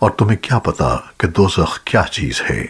اور تمہیں کیا پتا کہ دوزخ کیا چیز ہے۔